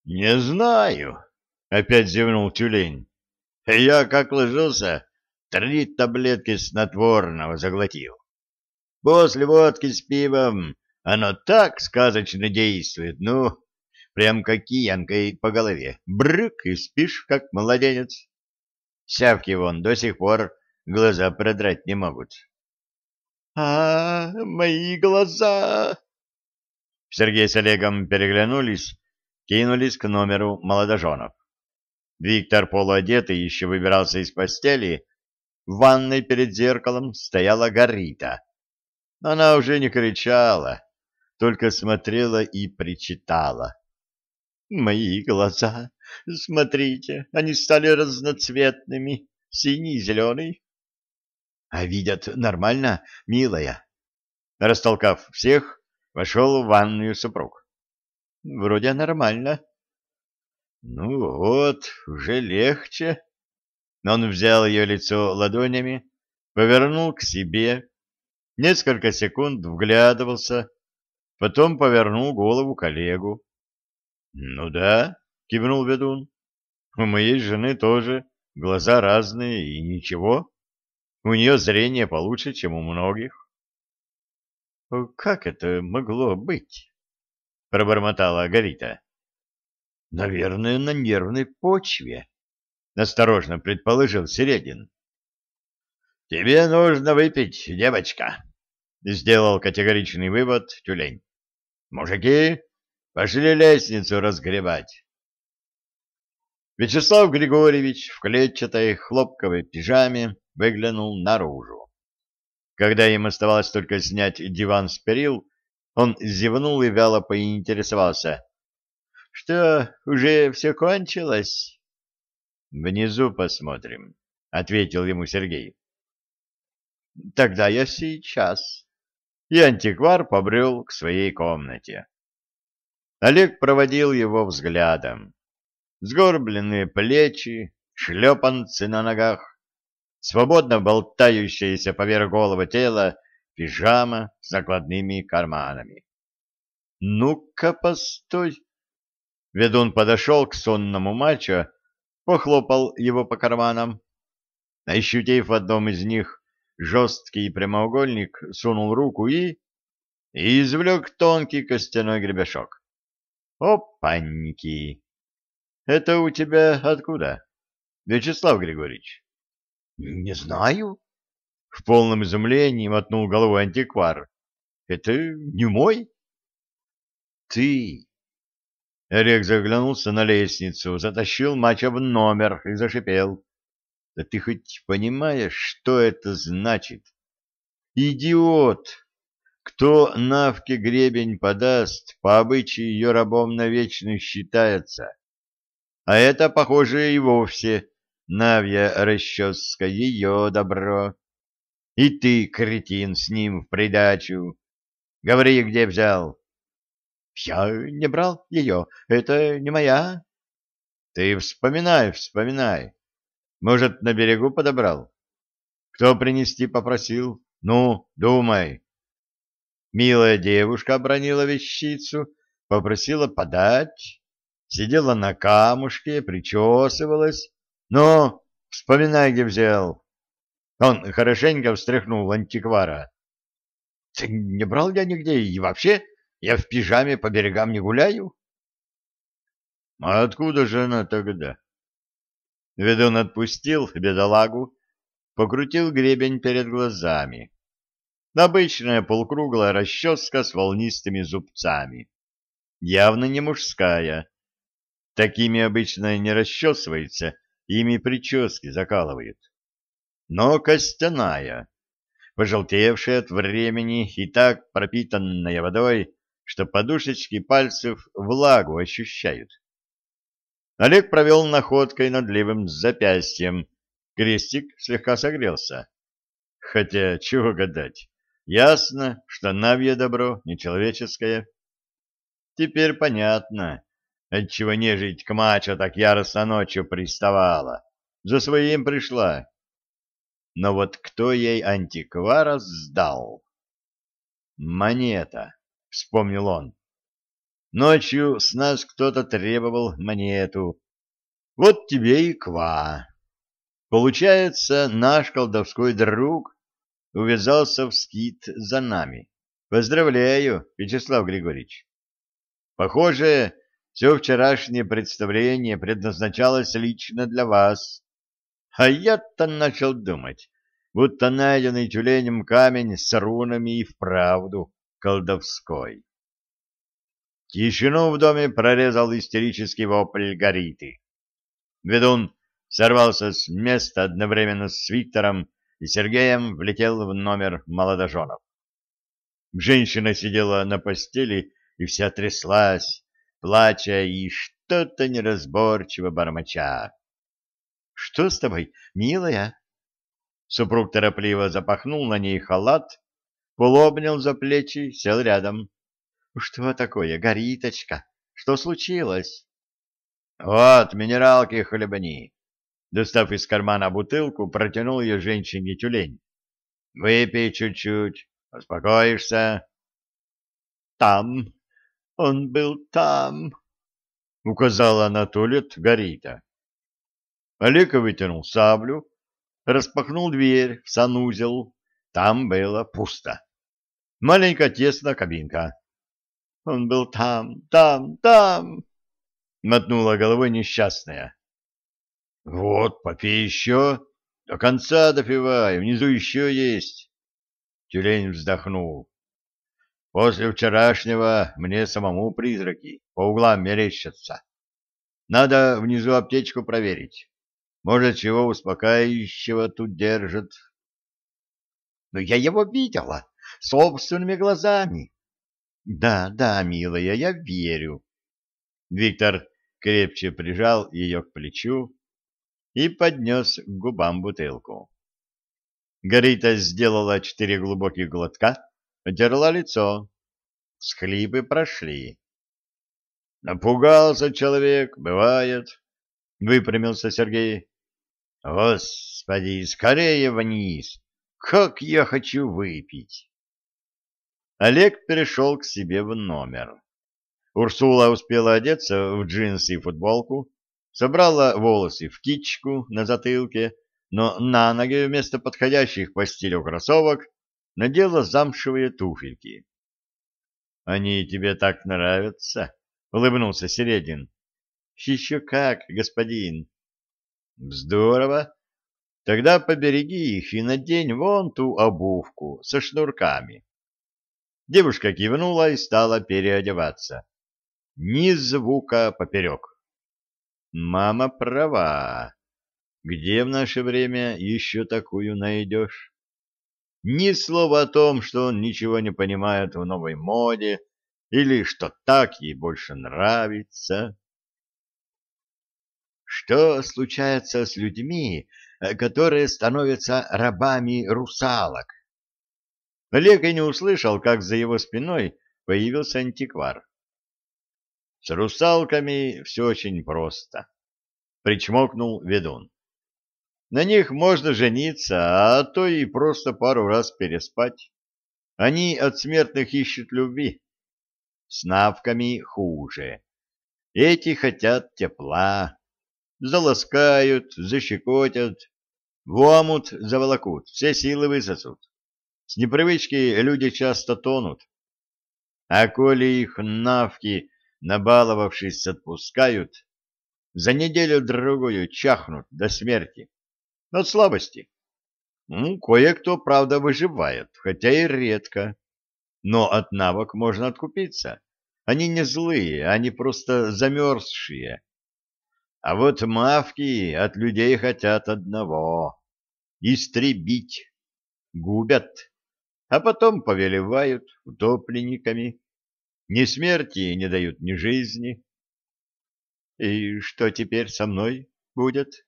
— Не знаю, — опять зевнул тюлень. — Я, как ложился, три таблетки снотворного заглотил. После водки с пивом оно так сказочно действует, ну, прям как киянкой по голове. Брык, и спишь, как младенец. Сявки вон до сих пор глаза продрать не могут. А, мои глаза! Сергей с Олегом переглянулись, кинулись к номеру молодоженов. Виктор, полуодетый, еще выбирался из постели. В ванной перед зеркалом стояла Гарита. Она уже не кричала, только смотрела и причитала. «Мои глаза! Смотрите, они стали разноцветными, синий и зеленый. А видят нормально, милая. Растолкав всех, вошел в ванную супруг. Вроде нормально. Ну вот, уже легче. Он взял ее лицо ладонями, повернул к себе, несколько секунд вглядывался, потом повернул голову к Олегу. — Ну да, — кивнул ведун, — у моей жены тоже глаза разные и ничего. У нее зрение получше, чем у многих. — Как это могло быть? — пробормотала Агарита. — Наверное, на нервной почве, — осторожно предположил Середин. — Тебе нужно выпить, девочка, — сделал категоричный вывод тюлень. — Мужики, пошли лестницу разгребать. Вячеслав Григорьевич в клетчатой хлопковой пижаме выглянул наружу. Когда им оставалось только снять диван с перил, он зевнул и вяло поинтересовался. — Что, уже все кончилось? — Внизу посмотрим, — ответил ему Сергей. — Тогда я сейчас. И антиквар побрел к своей комнате. Олег проводил его взглядом. Сгорбленные плечи, шлепанцы на ногах, свободно болтающаяся поверх голого тела пижама с накладными карманами. «Ну-ка, постой!» Ведун подошел к сонному мачо, похлопал его по карманам. Ощутив в одном из них жесткий прямоугольник, сунул руку и... и извлек тонкий костяной гребешок. «Опаньки! Это у тебя откуда, Вячеслав Григорьевич?» Не знаю. В полном изумлении мотнул головой антиквар. Это не мой? Ты. Олег заглянулся на лестницу, затащил мача в номер и зашипел. Да ты хоть понимаешь, что это значит? Идиот! Кто Навке гребень подаст, по обычаю ее рабом навечно считается. А это, похоже, и вовсе Навья расческа ее добро. И ты, кретин, с ним в придачу. Говори, где взял. Я не брал ее, это не моя. Ты вспоминай, вспоминай. Может, на берегу подобрал? Кто принести попросил? Ну, думай. Милая девушка обронила вещицу, попросила подать, сидела на камушке, причесывалась, ну, вспоминай, где взял. Он хорошенько встряхнул антиквара. — не брал я нигде, и вообще я в пижаме по берегам не гуляю. — А откуда же она тогда? Ведун отпустил бедолагу, покрутил гребень перед глазами. Обычная полукруглая расческа с волнистыми зубцами. Явно не мужская. Такими обычно не расчесывается, ими прически закалывают. Но костяная, пожелтевшая от времени и так пропитанная водой, что подушечки пальцев влагу ощущают. Олег провел находкой над левым запястьем. Крестик слегка согрелся. Хотя, чего гадать, ясно, что навье добро нечеловеческое. Теперь понятно, отчего нежить к мачо так яростно ночью приставала. За своим пришла. Но вот кто ей антиквара сдал? Монета, вспомнил он. Ночью с нас кто-то требовал монету. Вот тебе и ква. Получается, наш колдовской друг увязался в скит за нами. Поздравляю, Вячеслав Григорьевич. Похоже, все вчерашнее представление предназначалось лично для вас. А я-то начал думать, будто найденный тюленем камень с рунами и вправду колдовской. Тишину в доме прорезал истерический вопль Гориты. Ведун сорвался с места одновременно с Виктором и Сергеем влетел в номер молодоженов. Женщина сидела на постели и вся тряслась, плача и что-то неразборчиво бормоча. — Что с тобой, милая? Супруг торопливо запахнул на ней халат, полуобнял за плечи, сел рядом. — Что такое, Гориточка? Что случилось? — Вот, минералки хлебани. Достав из кармана бутылку, протянул ее женщине тюлень. — Выпей чуть-чуть, успокоишься. — Там, он был там, — указала на туалет Горита. Олег вытянул саблю, распахнул дверь в санузел. Там было пусто. Маленькая тесная кабинка. Он был там, там, там, — мотнула головой несчастная. — Вот, попей еще. До конца допивай, внизу еще есть. Тюлень вздохнул. После вчерашнего мне самому призраки по углам мерещатся. Надо внизу аптечку проверить. Может, чего успокаивающего тут держат. Но я его видела собственными глазами. Да, да, милая, я верю. Виктор крепче прижал ее к плечу и поднес к губам бутылку. Горита сделала четыре глубоких глотка, потерла лицо. Схлипы прошли. Напугался человек, бывает. Выпрямился Сергей. Господи, скорее вниз. Как я хочу выпить. Олег перешел к себе в номер. Урсула успела одеться в джинсы и футболку, собрала волосы в кичку на затылке, но на ноги вместо подходящих по стилю кроссовок надела замшевые туфельки. — Они тебе так нравятся? — улыбнулся Середин. — Еще как, господин. — Здорово. Тогда побереги их и надень вон ту обувку со шнурками. Девушка кивнула и стала переодеваться. Ни звука поперек. Мама права. Где в наше время еще такую найдешь? Ни слова о том, что он ничего не понимает в новой моде или что так ей больше нравится. Что случается с людьми, э, которые становятся рабами русалок? И не услышал, как за его спиной появился антиквар. С русалками все очень просто. Причмокнул ведун. На них можно жениться, а то и просто пару раз переспать. Они от смертных ищут любви. С навками хуже. Эти хотят тепла. Заласкают, защекотят, в омут заволокут, все силы высосут. С непривычки люди часто тонут. А коли их навки, набаловавшись, отпускают, за неделю-другую чахнут до смерти. От слабости. Ну, кое-кто, правда, выживает, хотя и редко. Но от навык можно откупиться. Они не злые, они просто замерзшие. А вот мавки от людей хотят одного — истребить, губят, а потом повелевают утопленниками. Ни смерти не дают, ни жизни. И что теперь со мной будет?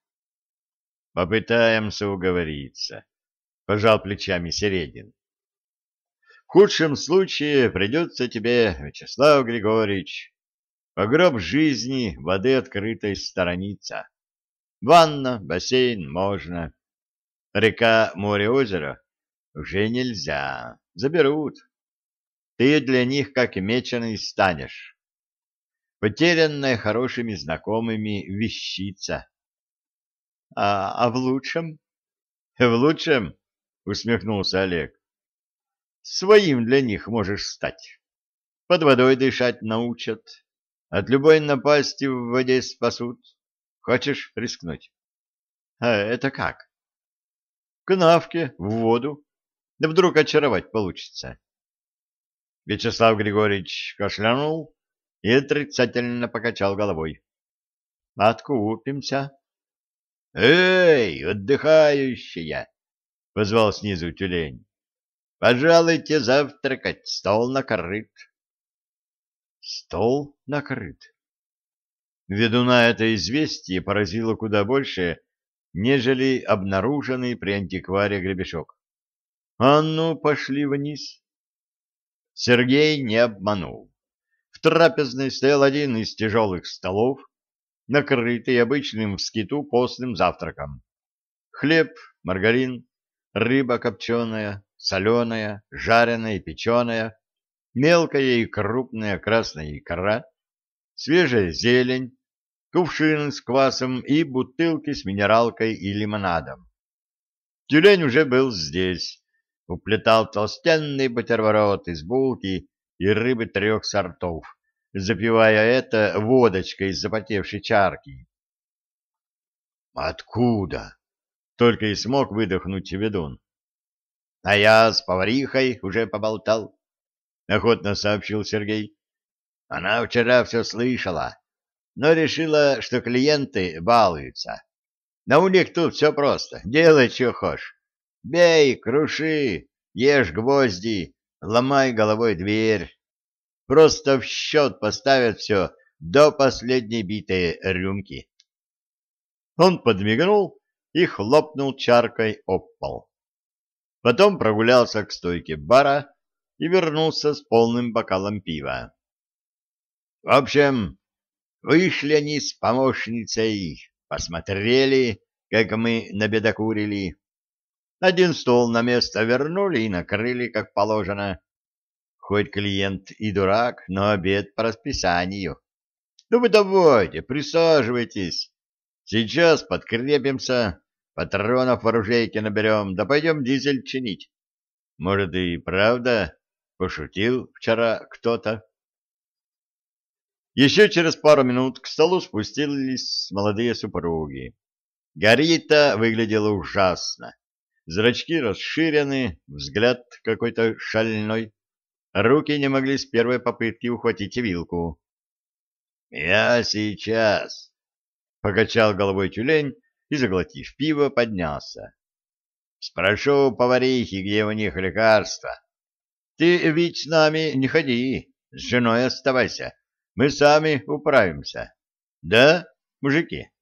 Попытаемся уговориться, — пожал плечами Середин. В худшем случае придется тебе, Вячеслав Григорьевич, по гроб жизни воды открытой сторониться. Ванна, бассейн можно. Река, море, озеро уже нельзя. Заберут. Ты для них как меченый станешь. потерянная хорошими знакомыми вещица. — А, а в лучшем? — В лучшем, — усмехнулся Олег. — Своим для них можешь стать. Под водой дышать научат, от любой напасти в воде спасут. Хочешь рискнуть? — А это как? — К навке, в воду. Да вдруг очаровать получится. Вячеслав Григорьевич кашлянул и отрицательно покачал головой. — Откупимся. — Эй, отдыхающая! — позвал снизу тюлень. — Пожалуйте завтракать, стол накрыт. Стол накрыт. Ведуна это известие поразило куда больше, нежели обнаруженный при антикваре гребешок. — А ну, пошли вниз. Сергей не обманул трапезной стоял один из тяжелых столов, накрытый обычным в скиту постным завтраком. Хлеб, маргарин, рыба копченая, соленая, жареная и печеная, мелкая и крупная красная икра, свежая зелень, кувшин с квасом и бутылки с минералкой и лимонадом. Тюлень уже был здесь, уплетал толстенный бутерброд из булки и рыбы трех сортов, запивая это водочкой из запотевшей чарки. «Откуда?» — только и смог выдохнуть ведун. «А я с поварихой уже поболтал», — охотно сообщил Сергей. «Она вчера все слышала, но решила, что клиенты балуются. Но у них тут все просто. Делай, что хочешь. Бей, круши, ешь гвозди, ломай головой дверь. Просто в счет поставят все до последней битой рюмки. Он подмигнул и хлопнул чаркой об пол. Потом прогулялся к стойке бара и вернулся с полным бокалом пива. В общем, вышли они с помощницей, посмотрели, как мы набедокурили, один стол на место вернули и накрыли, как положено. Хоть клиент и дурак, но обед по расписанию. Ну вы давайте, присаживайтесь. Сейчас подкрепимся, патронов в оружейке наберем, да пойдем дизель чинить. Может, и правда пошутил вчера кто-то? Еще через пару минут к столу спустились молодые супруги. Гарита выглядела ужасно. Зрачки расширены, взгляд какой-то шальной. Руки не могли с первой попытки ухватить вилку. «Я сейчас!» — покачал головой тюлень и, заглотив пиво, поднялся. «Спрошу поварихи, где у них лекарства. Ты ведь с нами не ходи, с женой оставайся. Мы сами управимся. Да, мужики?»